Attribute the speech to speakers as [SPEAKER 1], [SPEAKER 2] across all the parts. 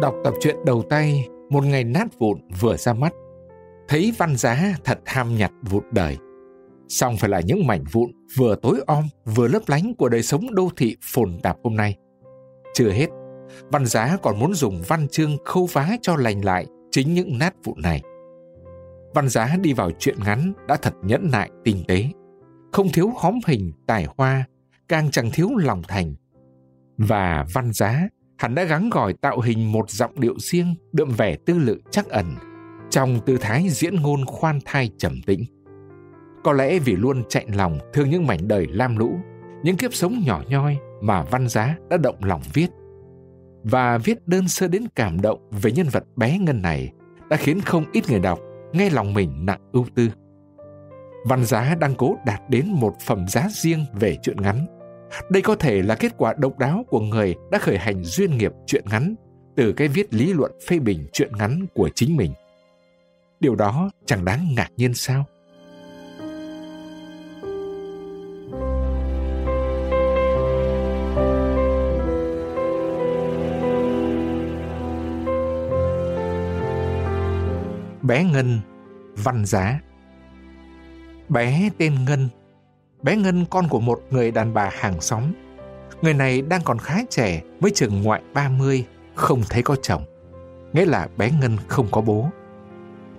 [SPEAKER 1] Đọc tập truyện đầu tay, một ngày nát vụn vừa ra mắt. Thấy văn giá thật ham nhặt vụn đời. Xong phải là những mảnh vụn vừa tối om vừa lấp lánh của đời sống đô thị phồn tạp hôm nay. Chưa hết, văn giá còn muốn dùng văn chương khâu vá cho lành lại chính những nát vụn này. Văn giá đi vào chuyện ngắn đã thật nhẫn nại tinh tế, không thiếu hóm hình tài hoa, càng chẳng thiếu lòng thành. Và văn giá hắn đã gắng gỏi tạo hình một giọng điệu riêng đượm vẻ tư lự chắc ẩn trong tư thái diễn ngôn khoan thai trầm tĩnh. Có lẽ vì luôn chạy lòng thương những mảnh đời lam lũ, những kiếp sống nhỏ nhoi mà văn giá đã động lòng viết. Và viết đơn sơ đến cảm động về nhân vật bé ngân này đã khiến không ít người đọc nghe lòng mình nặng ưu tư. Văn giá đang cố đạt đến một phẩm giá riêng về chuyện ngắn đây có thể là kết quả độc đáo của người đã khởi hành duyên nghiệp chuyện ngắn từ cái viết lý luận phê bình chuyện ngắn của chính mình. Điều đó chẳng đáng ngạc nhiên sao? Bé Ngân, Văn Giá Bé tên Ngân bé Ngân con của một người đàn bà hàng xóm. Người này đang còn khá trẻ, mới chừng ngoại 30, không thấy có chồng. Nghĩa là bé Ngân không có bố.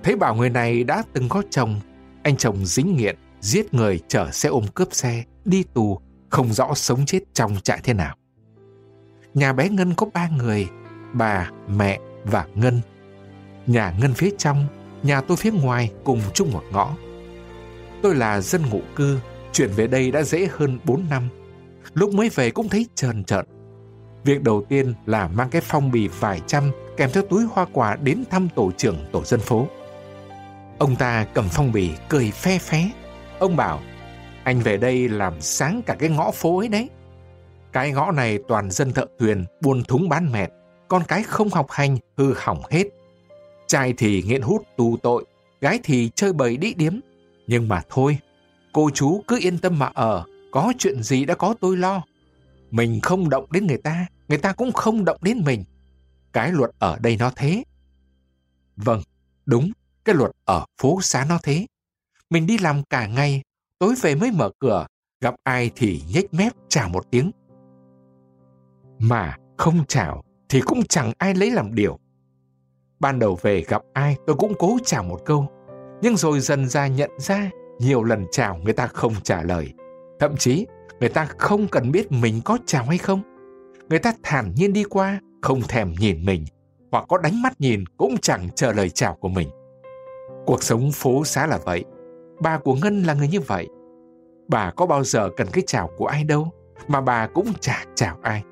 [SPEAKER 1] Thấy bảo người này đã từng có chồng, anh chồng dính nghiện, giết người chở xe ôm cướp xe, đi tù, không rõ sống chết trong trại thế nào. Nhà bé Ngân có ba người, bà, mẹ và Ngân. Nhà Ngân phía trong, nhà tôi phía ngoài cùng chung một ngõ. Tôi là dân ngụ cư, Chuyển về đây đã dễ hơn 4 năm. Lúc mới về cũng thấy trờn trợn. Việc đầu tiên là mang cái phong bì vài trăm kèm theo túi hoa quả đến thăm tổ trưởng tổ dân phố. Ông ta cầm phong bì cười phe phé. Ông bảo, anh về đây làm sáng cả cái ngõ phố ấy đấy. Cái ngõ này toàn dân thợ thuyền, buôn thúng bán mẹt, con cái không học hành, hư hỏng hết. Trai thì nghiện hút tù tội, gái thì chơi bời đĩ điếm. Nhưng mà thôi, Cô chú cứ yên tâm mà ở, có chuyện gì đã có tôi lo. Mình không động đến người ta, người ta cũng không động đến mình. Cái luật ở đây nó thế. Vâng, đúng, cái luật ở phố xá nó thế. Mình đi làm cả ngày, tối về mới mở cửa, gặp ai thì nhếch mép chào một tiếng. Mà không chào thì cũng chẳng ai lấy làm điều. Ban đầu về gặp ai tôi cũng cố chào một câu, nhưng rồi dần ra nhận ra nhiều lần chào người ta không trả lời. Thậm chí, người ta không cần biết mình có chào hay không. Người ta thản nhiên đi qua, không thèm nhìn mình, hoặc có đánh mắt nhìn cũng chẳng chờ lời chào của mình. Cuộc sống phố xá là vậy. Bà của Ngân là người như vậy. Bà có bao giờ cần cái chào của ai đâu, mà bà cũng chả chào ai.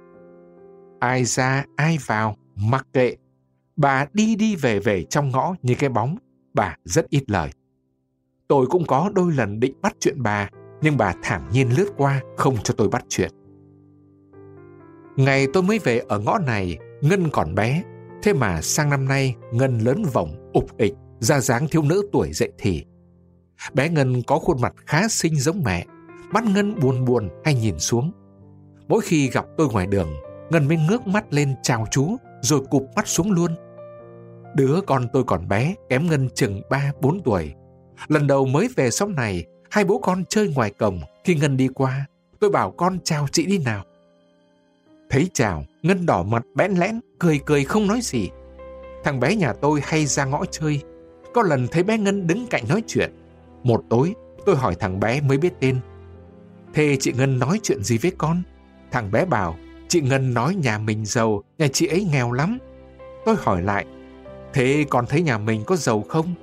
[SPEAKER 1] Ai ra, ai vào, mặc kệ. Bà đi đi về về trong ngõ như cái bóng, bà rất ít lời. Tôi cũng có đôi lần định bắt chuyện bà, nhưng bà thản nhiên lướt qua, không cho tôi bắt chuyện. Ngày tôi mới về ở ngõ này, Ngân còn bé, thế mà sang năm nay Ngân lớn vòng, ục ịch, ra dáng thiếu nữ tuổi dậy thì. Bé Ngân có khuôn mặt khá xinh giống mẹ, mắt Ngân buồn buồn hay nhìn xuống. Mỗi khi gặp tôi ngoài đường, Ngân mới ngước mắt lên chào chú, rồi cụp mắt xuống luôn. Đứa con tôi còn bé, kém Ngân chừng 3-4 tuổi, Lần đầu mới về xóm này, hai bố con chơi ngoài cổng, khi Ngân đi qua, tôi bảo con chào chị đi nào. Thấy chào, Ngân đỏ mặt bẽn lẽn, cười cười không nói gì. Thằng bé nhà tôi hay ra ngõ chơi. Có lần thấy bé Ngân đứng cạnh nói chuyện. Một tối, tôi hỏi thằng bé mới biết tên. Thế chị Ngân nói chuyện gì với con? Thằng bé bảo, chị Ngân nói nhà mình giàu, nhà chị ấy nghèo lắm. Tôi hỏi lại, thế con thấy nhà mình có giàu không?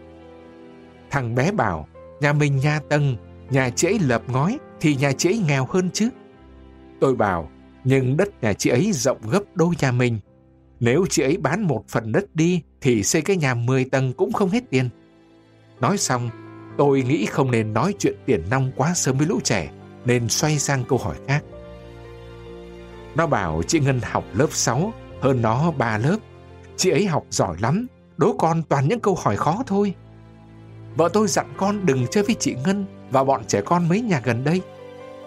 [SPEAKER 1] Thằng bé bảo, nhà mình nhà tầng, nhà chị ấy lợp ngói thì nhà chị ấy nghèo hơn chứ. Tôi bảo, nhưng đất nhà chị ấy rộng gấp đôi nhà mình. Nếu chị ấy bán một phần đất đi thì xây cái nhà 10 tầng cũng không hết tiền. Nói xong, tôi nghĩ không nên nói chuyện tiền nong quá sớm với lũ trẻ, nên xoay sang câu hỏi khác. Nó bảo chị Ngân học lớp 6, hơn nó 3 lớp. Chị ấy học giỏi lắm, đố con toàn những câu hỏi khó thôi. Vợ tôi dặn con đừng chơi với chị Ngân và bọn trẻ con mấy nhà gần đây.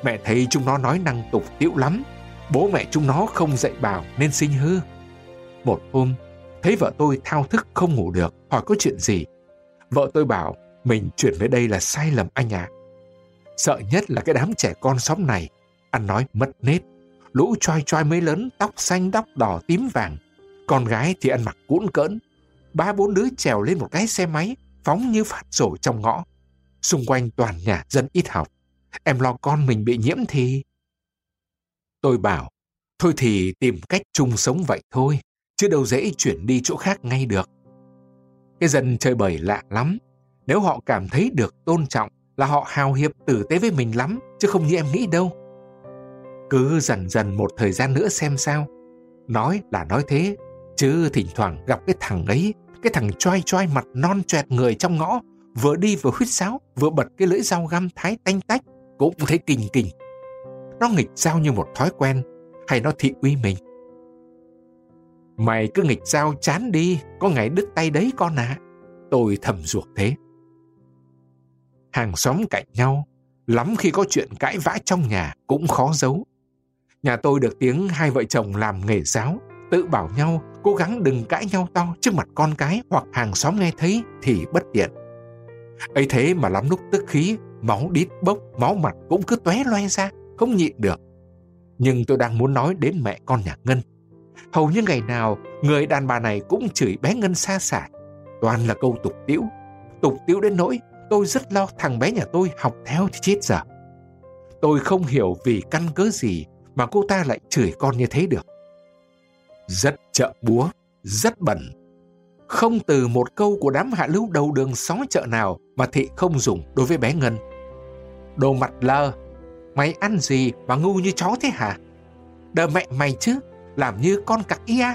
[SPEAKER 1] Mẹ thấy chúng nó nói năng tục tiễu lắm. Bố mẹ chúng nó không dạy bảo nên sinh hư. Một hôm, Thấy vợ tôi thao thức không ngủ được, hỏi có chuyện gì. Vợ tôi bảo, mình chuyển về đây là sai lầm anh ạ. À. Sợ nhất là cái đám trẻ con xóm này, ăn nói mất nết. Lũ choai choai mới lớn, tóc xanh, tóc đỏ, tím vàng. Con gái thì ăn mặc cuỗn cỡn. Ba bốn đứa trèo lên một cái xe máy, phóng như phát rổ trong ngõ. Xung quanh toàn nhà dân ít học. Em lo con mình bị nhiễm thì... Tôi bảo, thôi thì tìm cách chung sống vậy thôi, chứ đâu dễ chuyển đi chỗ khác ngay được. Cái dân chơi bời lạ lắm. Nếu họ cảm thấy được tôn trọng là họ hào hiệp tử tế với mình lắm, chứ không như em nghĩ đâu. Cứ dần dần một thời gian nữa xem sao. Nói là nói thế, chứ thỉnh thoảng gặp cái thằng ấy, cái thằng choai choai mặt non choẹt người trong ngõ, vừa đi vừa huýt sáo, vừa bật cái lưỡi dao găm thái tanh tách, cũng thấy kinh kinh. Nó nghịch dao như một thói quen, hay nó thị uy mình. Mày cứ nghịch dao chán đi, có ngày đứt tay đấy con à. Tôi thầm ruột thế. Hàng xóm cạnh nhau, lắm khi có chuyện cãi vã trong nhà cũng khó giấu. Nhà tôi được tiếng hai vợ chồng làm nghề giáo, tự bảo nhau cố gắng đừng cãi nhau to trước mặt con cái hoặc hàng xóm nghe thấy thì bất tiện. ấy thế mà lắm lúc tức khí, máu đít bốc, máu mặt cũng cứ tóe loe ra, không nhịn được. Nhưng tôi đang muốn nói đến mẹ con nhà Ngân. Hầu như ngày nào, người đàn bà này cũng chửi bé Ngân xa xả. Toàn là câu tục tiễu. Tục tiễu đến nỗi tôi rất lo thằng bé nhà tôi học theo thì chết giờ. Tôi không hiểu vì căn cớ gì mà cô ta lại chửi con như thế được. Rất chợ búa, rất bẩn. Không từ một câu của đám hạ lưu đầu đường xó chợ nào mà thị không dùng đối với bé Ngân. Đồ mặt lơ, mày ăn gì mà ngu như chó thế hả? Đờ mẹ mày chứ, làm như con cặc ia,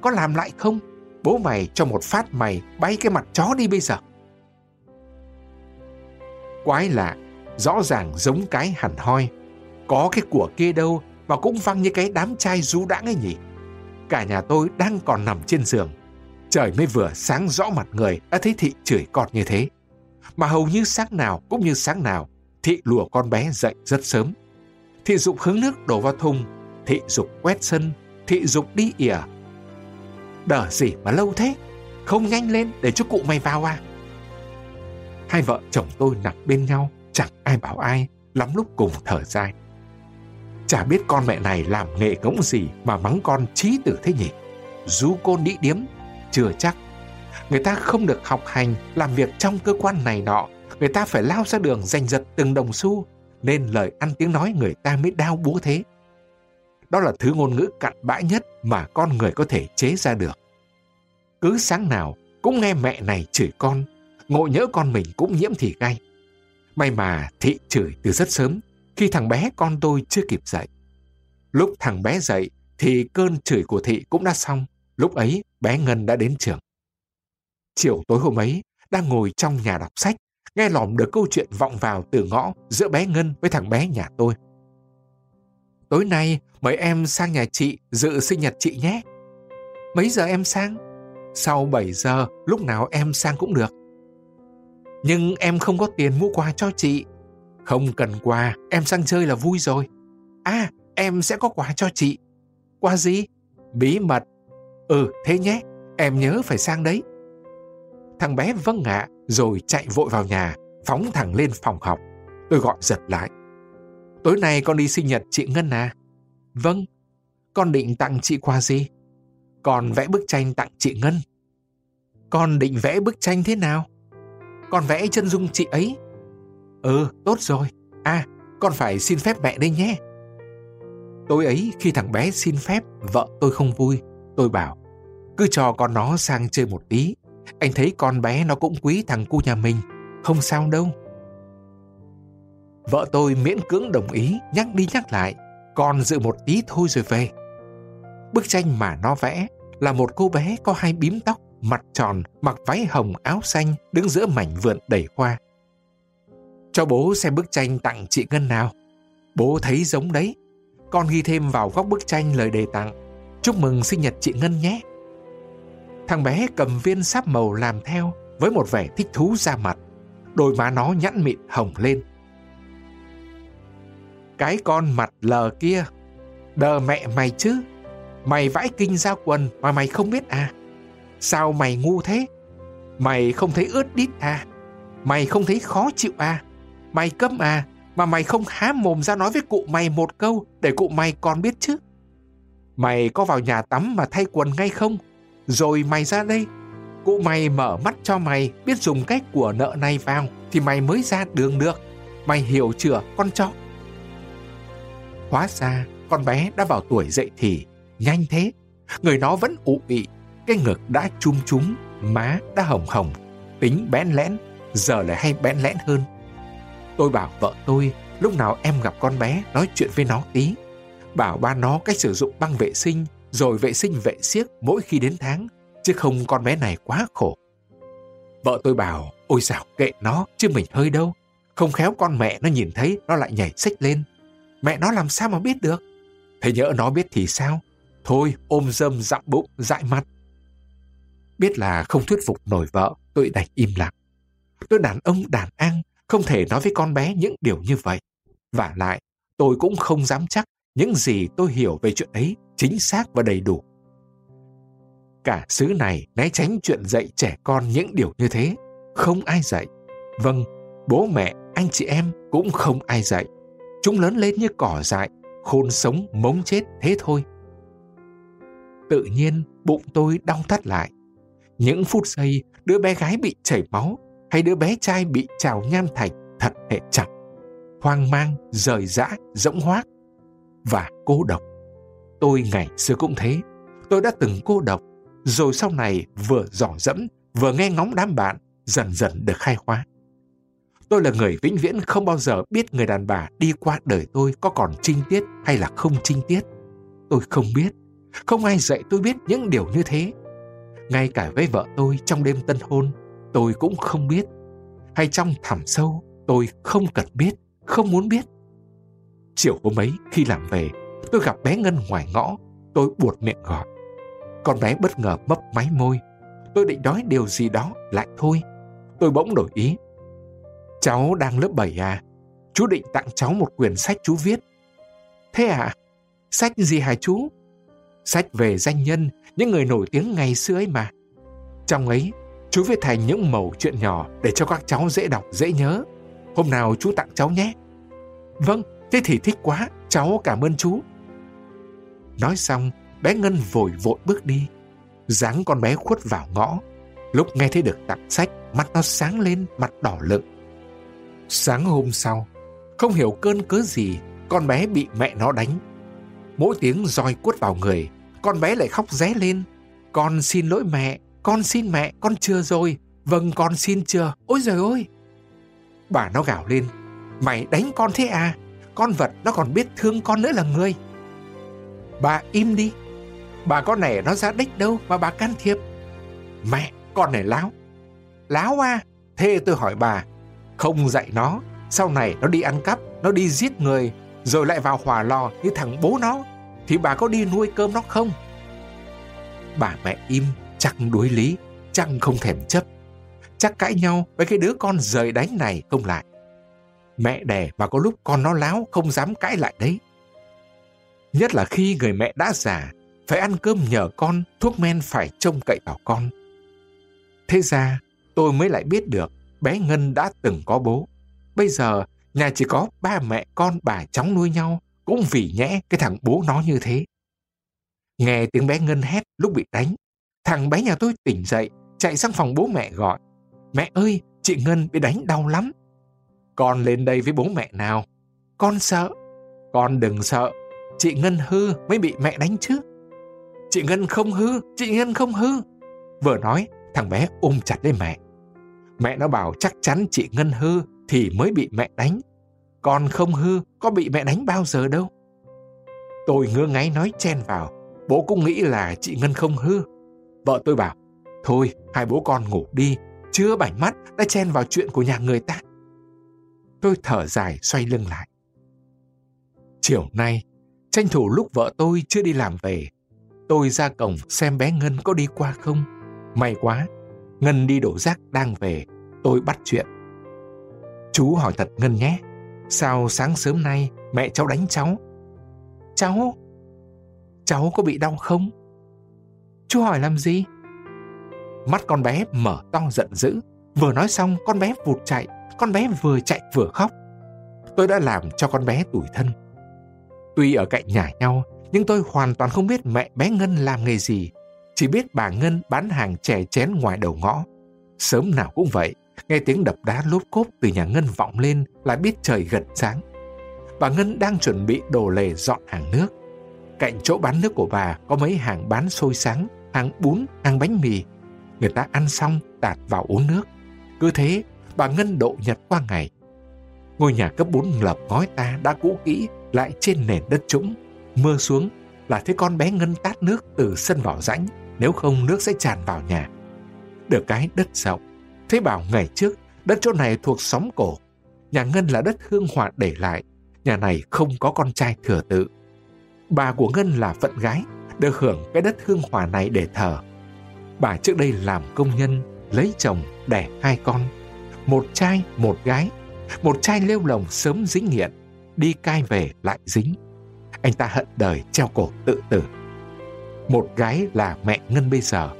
[SPEAKER 1] có làm lại không? Bố mày cho một phát mày bay cái mặt chó đi bây giờ. Quái lạ, rõ ràng giống cái hẳn hoi. Có cái của kia đâu mà cũng văng như cái đám trai rú đãng ấy nhỉ. Cả nhà tôi đang còn nằm trên giường. Trời mới vừa sáng rõ mặt người đã thấy thị chửi con như thế. Mà hầu như sáng nào cũng như sáng nào, thị lùa con bé dậy rất sớm. Thị dục hứng nước đổ vào thùng, thị dục quét sân, thị dục đi ỉa. Đỡ gì mà lâu thế, không nhanh lên để cho cụ mày vào à. Hai vợ chồng tôi nằm bên nhau, chẳng ai bảo ai, lắm lúc cùng thở dài. Chả biết con mẹ này làm nghệ ngỗng gì mà mắng con trí tử thế nhỉ? dù côn đĩ điếm, chưa chắc. Người ta không được học hành, làm việc trong cơ quan này nọ. Người ta phải lao ra đường giành giật từng đồng xu, nên lời ăn tiếng nói người ta mới đau búa thế. Đó là thứ ngôn ngữ cặn bã nhất mà con người có thể chế ra được. Cứ sáng nào cũng nghe mẹ này chửi con, ngộ nhỡ con mình cũng nhiễm thì gay. May mà thị chửi từ rất sớm, khi thằng bé con tôi chưa kịp dậy. Lúc thằng bé dậy thì cơn chửi của thị cũng đã xong. Lúc ấy bé Ngân đã đến trường. Chiều tối hôm ấy, đang ngồi trong nhà đọc sách, nghe lỏm được câu chuyện vọng vào từ ngõ giữa bé Ngân với thằng bé nhà tôi. Tối nay mời em sang nhà chị dự sinh nhật chị nhé. Mấy giờ em sang? Sau 7 giờ, lúc nào em sang cũng được. Nhưng em không có tiền mua quà cho chị. Không cần quà, em sang chơi là vui rồi. À, em sẽ có quà cho chị. Quà gì? Bí mật. Ừ, thế nhé, em nhớ phải sang đấy. Thằng bé vâng ạ, rồi chạy vội vào nhà, phóng thẳng lên phòng học. Tôi gọi giật lại. Tối nay con đi sinh nhật chị Ngân à? Vâng. Con định tặng chị quà gì? Con vẽ bức tranh tặng chị Ngân. Con định vẽ bức tranh thế nào? Con vẽ chân dung chị ấy. Ừ, tốt rồi. À, con phải xin phép mẹ đây nhé. Tối ấy khi thằng bé xin phép, vợ tôi không vui. Tôi bảo, cứ cho con nó sang chơi một tí. Anh thấy con bé nó cũng quý thằng cu nhà mình. Không sao đâu. Vợ tôi miễn cưỡng đồng ý, nhắc đi nhắc lại. Con dự một tí thôi rồi về. Bức tranh mà nó vẽ là một cô bé có hai bím tóc, mặt tròn, mặc váy hồng áo xanh, đứng giữa mảnh vườn đầy hoa. Cho bố xem bức tranh tặng chị Ngân nào. Bố thấy giống đấy. Con ghi thêm vào góc bức tranh lời đề tặng. Chúc mừng sinh nhật chị Ngân nhé. Thằng bé cầm viên sáp màu làm theo với một vẻ thích thú ra mặt. Đôi má nó nhẵn mịn hồng lên. Cái con mặt lờ kia, đờ mẹ mày chứ. Mày vãi kinh ra quần mà mày không biết à? Sao mày ngu thế? Mày không thấy ướt đít à? Mày không thấy khó chịu à? Mày câm à? Mà mày không há mồm ra nói với cụ mày một câu để cụ mày còn biết chứ? Mày có vào nhà tắm mà thay quần ngay không? Rồi mày ra đây. Cụ mày mở mắt cho mày biết dùng cách của nợ này vào thì mày mới ra đường được. Mày hiểu chưa con chó? Hóa ra con bé đã vào tuổi dậy thì nhanh thế. Người nó vẫn ụ ị, cái ngực đã chum chúng, má đã hồng hồng, tính bén lẽn, giờ lại hay bén lẽn hơn. Tôi bảo vợ tôi, lúc nào em gặp con bé nói chuyện với nó tí. Bảo ba nó cách sử dụng băng vệ sinh, rồi vệ sinh vệ siếc mỗi khi đến tháng, chứ không con bé này quá khổ. Vợ tôi bảo, ôi dạo kệ nó, chứ mình hơi đâu. Không khéo con mẹ nó nhìn thấy, nó lại nhảy xích lên. Mẹ nó làm sao mà biết được? Thế nhỡ nó biết thì sao? Thôi ôm dâm dặm bụng, dại mặt. Biết là không thuyết phục nổi vợ, tôi đành im lặng. Tôi đàn ông đàn ăn, không thể nói với con bé những điều như vậy. Và lại, tôi cũng không dám chắc những gì tôi hiểu về chuyện ấy chính xác và đầy đủ. Cả xứ này né tránh chuyện dạy trẻ con những điều như thế. Không ai dạy. Vâng, bố mẹ, anh chị em cũng không ai dạy. Chúng lớn lên như cỏ dại, khôn sống mống chết thế thôi. Tự nhiên bụng tôi đau thắt lại. Những phút giây đứa bé gái bị chảy máu hay đứa bé trai bị trào nham thạch thật hệ chặt. Hoang mang, rời rã, rỗng hoác và cô độc. Tôi ngày xưa cũng thế. Tôi đã từng cô độc, rồi sau này vừa dò dẫm, vừa nghe ngóng đám bạn, dần dần được khai hóa. Tôi là người vĩnh viễn không bao giờ biết người đàn bà đi qua đời tôi có còn trinh tiết hay là không trinh tiết. Tôi không biết. Không ai dạy tôi biết những điều như thế. Ngay cả với vợ tôi trong đêm tân hôn, tôi cũng không biết. Hay trong thẳm sâu, tôi không cần biết, không muốn biết. Chiều hôm ấy, khi làm về, tôi gặp bé Ngân ngoài ngõ. Tôi buột miệng gọi. Con bé bất ngờ mấp máy môi. Tôi định nói điều gì đó, lại thôi. Tôi bỗng đổi ý. Cháu đang lớp 7 à? Chú định tặng cháu một quyển sách chú viết. Thế à? Sách gì hả chú? Sách về danh nhân, những người nổi tiếng ngày xưa ấy mà. Trong ấy, chú viết thành những mẩu chuyện nhỏ để cho các cháu dễ đọc, dễ nhớ. Hôm nào chú tặng cháu nhé. Vâng, thế thì thích quá, cháu cảm ơn chú. Nói xong, bé Ngân vội vội bước đi. dáng con bé khuất vào ngõ. Lúc nghe thấy được tặng sách, mắt nó sáng lên, mặt đỏ lựng. Sáng hôm sau, không hiểu cơn cớ gì, con bé bị mẹ nó đánh. Mỗi tiếng roi quất vào người, con bé lại khóc ré lên. Con xin lỗi mẹ, con xin mẹ, con chưa rồi. Vâng, con xin chưa. Ôi giời ơi! Bà nó gào lên. Mày đánh con thế à? Con vật nó còn biết thương con nữa là người. Bà im đi. Bà con này nó ra đích đâu mà bà can thiệp. Mẹ, con này láo. Láo à? Thế tôi hỏi bà, không dạy nó, sau này nó đi ăn cắp, nó đi giết người, rồi lại vào hỏa lò như thằng bố nó, thì bà có đi nuôi cơm nó không? Bà mẹ im, chắc đối lý, chắc không thèm chấp. Chắc cãi nhau với cái đứa con rời đánh này không lại. Mẹ đẻ mà có lúc con nó láo không dám cãi lại đấy. Nhất là khi người mẹ đã già, phải ăn cơm nhờ con, thuốc men phải trông cậy vào con. Thế ra, tôi mới lại biết được bé Ngân đã từng có bố. Bây giờ, nhà chỉ có ba mẹ con bà cháu nuôi nhau, cũng vì nhẽ cái thằng bố nó như thế. Nghe tiếng bé Ngân hét lúc bị đánh, thằng bé nhà tôi tỉnh dậy, chạy sang phòng bố mẹ gọi. Mẹ ơi, chị Ngân bị đánh đau lắm. Con lên đây với bố mẹ nào. Con sợ. Con đừng sợ. Chị Ngân hư mới bị mẹ đánh chứ. Chị Ngân không hư, chị Ngân không hư. Vừa nói, thằng bé ôm chặt lấy mẹ. Mẹ nó bảo chắc chắn chị Ngân hư thì mới bị mẹ đánh. con không hư, có bị mẹ đánh bao giờ đâu. Tôi ngơ ngáy nói chen vào. Bố cũng nghĩ là chị Ngân không hư. Vợ tôi bảo, thôi hai bố con ngủ đi, chưa bảnh mắt đã chen vào chuyện của nhà người ta. Tôi thở dài xoay lưng lại. Chiều nay, tranh thủ lúc vợ tôi chưa đi làm về, tôi ra cổng xem bé Ngân có đi qua không. May quá, Ngân đi đổ rác đang về, tôi bắt chuyện. Chú hỏi thật Ngân nhé, sao sáng sớm nay mẹ cháu đánh cháu? Cháu? Cháu có bị đau không? Chú hỏi làm gì? Mắt con bé mở to giận dữ. Vừa nói xong con bé vụt chạy, con bé vừa chạy vừa khóc. Tôi đã làm cho con bé tủi thân. Tuy ở cạnh nhà nhau, nhưng tôi hoàn toàn không biết mẹ bé Ngân làm nghề gì. Chỉ biết bà Ngân bán hàng chè chén ngoài đầu ngõ. Sớm nào cũng vậy, nghe tiếng đập đá lốp cốp từ nhà Ngân vọng lên là biết trời gần sáng. Bà Ngân đang chuẩn bị đồ lề dọn hàng nước. Cạnh chỗ bán nước của bà có mấy hàng bán sôi sáng, hàng bún, hàng bánh mì. Người ta ăn xong tạt vào uống nước. Cứ thế, bà Ngân độ nhật qua ngày. Ngôi nhà cấp 4 lợp ngói ta đã cũ kỹ lại trên nền đất trũng. Mưa xuống là thấy con bé Ngân tát nước từ sân vào rãnh, nếu không nước sẽ tràn vào nhà. Được cái đất rộng, thế bảo ngày trước đất chỗ này thuộc xóm cổ. Nhà Ngân là đất hương hòa để lại, nhà này không có con trai thừa tự. Bà của Ngân là phận gái, được hưởng cái đất hương hòa này để thờ. Bà trước đây làm công nhân, lấy chồng, đẻ hai con. Một trai, một gái. Một trai lêu lồng sớm dính nghiện, đi cai về lại dính. Anh ta hận đời treo cổ tự tử. Một gái là mẹ Ngân bây giờ.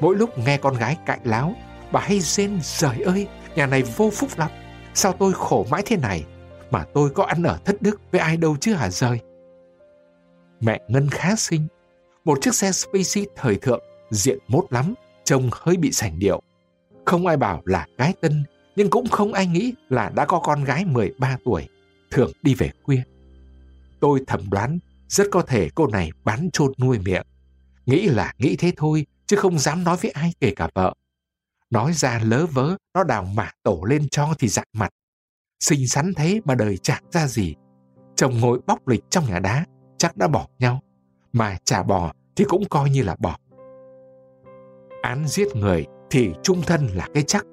[SPEAKER 1] Mỗi lúc nghe con gái cãi láo, bà hay rên trời ơi, nhà này vô phúc lắm. Sao tôi khổ mãi thế này? Mà tôi có ăn ở thất đức với ai đâu chứ hả rơi? Mẹ Ngân khá xinh. Một chiếc xe Spacey thời thượng, diện mốt lắm, trông hơi bị sành điệu. Không ai bảo là gái tân, nhưng cũng không ai nghĩ là đã có con gái 13 tuổi, thường đi về khuya. Tôi thầm đoán rất có thể cô này bán chôn nuôi miệng. Nghĩ là nghĩ thế thôi, chứ không dám nói với ai kể cả vợ. Nói ra lớ vớ, nó đào mả tổ lên cho thì dặn mặt. Xinh xắn thế mà đời chẳng ra gì. Chồng ngồi bóc lịch trong nhà đá, chắc đã bỏ nhau. Mà chả bỏ thì cũng coi như là bỏ. Án giết người thì trung thân là cái chắc.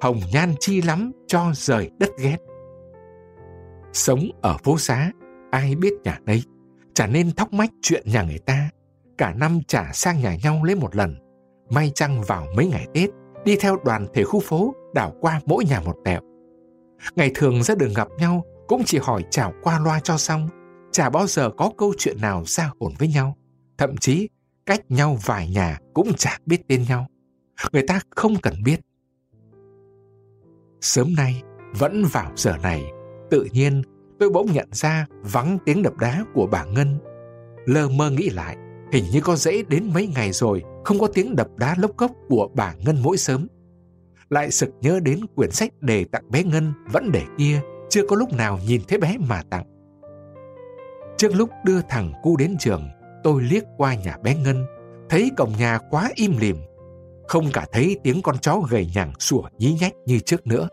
[SPEAKER 1] Hồng nhan chi lắm cho rời đất ghét. Sống ở phố xá, ai biết nhà nấy. Chả nên thóc mách chuyện nhà người ta. Cả năm chả sang nhà nhau lấy một lần. May chăng vào mấy ngày Tết, đi theo đoàn thể khu phố đảo qua mỗi nhà một tẹo. Ngày thường ra đường gặp nhau cũng chỉ hỏi chào qua loa cho xong, chả bao giờ có câu chuyện nào ra hồn với nhau. Thậm chí cách nhau vài nhà cũng chả biết tên nhau. Người ta không cần biết. Sớm nay, vẫn vào giờ này, tự nhiên tôi bỗng nhận ra vắng tiếng đập đá của bà Ngân. Lơ mơ nghĩ lại, hình như có dễ đến mấy ngày rồi không có tiếng đập đá lốc cốc của bà Ngân mỗi sớm. Lại sực nhớ đến quyển sách đề tặng bé Ngân vẫn để kia, chưa có lúc nào nhìn thấy bé mà tặng. Trước lúc đưa thằng cu đến trường, tôi liếc qua nhà bé Ngân, thấy cổng nhà quá im lìm, không cả thấy tiếng con chó gầy nhẳng sủa nhí nhách như trước nữa.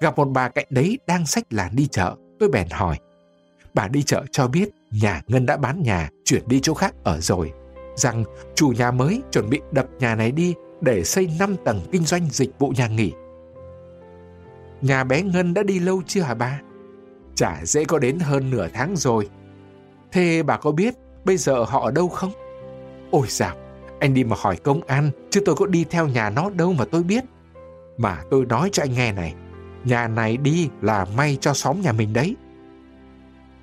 [SPEAKER 1] Gặp một bà cạnh đấy đang sách làn đi chợ, tôi bèn hỏi. Bà đi chợ cho biết nhà Ngân đã bán nhà, chuyển đi chỗ khác ở rồi, rằng chủ nhà mới chuẩn bị đập nhà này đi để xây 5 tầng kinh doanh dịch vụ nhà nghỉ. Nhà bé Ngân đã đi lâu chưa hả ba? Chả dễ có đến hơn nửa tháng rồi. Thế bà có biết bây giờ họ ở đâu không? Ôi dào, anh đi mà hỏi công an, chứ tôi có đi theo nhà nó đâu mà tôi biết. Mà tôi nói cho anh nghe này, nhà này đi là may cho xóm nhà mình đấy.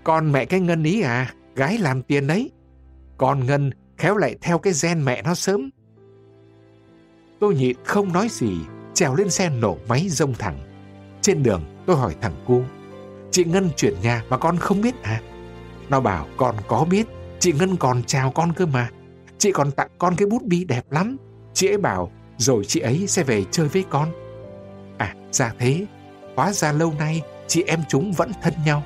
[SPEAKER 1] Con mẹ cái Ngân ý à, gái làm tiền đấy. Con Ngân khéo lại theo cái gen mẹ nó sớm. Tôi nhịn không nói gì, trèo lên xe nổ máy rông thẳng. Trên đường tôi hỏi thằng cu, chị Ngân chuyển nhà mà con không biết à? Nó bảo con có biết, chị Ngân còn chào con cơ mà. Chị còn tặng con cái bút bi đẹp lắm. Chị ấy bảo rồi chị ấy sẽ về chơi với con. À ra thế, hóa ra lâu nay chị em chúng vẫn thân nhau.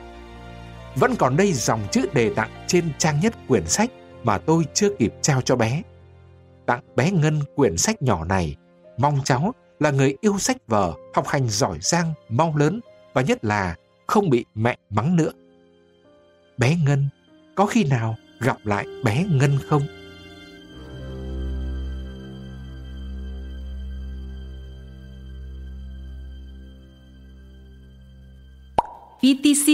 [SPEAKER 1] Vẫn còn đây dòng chữ đề tặng trên trang nhất quyển sách mà tôi chưa kịp trao cho bé. Tặng bé Ngân quyển sách nhỏ này, mong cháu là người yêu sách vở, học hành giỏi giang, mau lớn và nhất là không bị mẹ mắng nữa. Bé Ngân, có khi nào gặp lại bé Ngân không?
[SPEAKER 2] VTC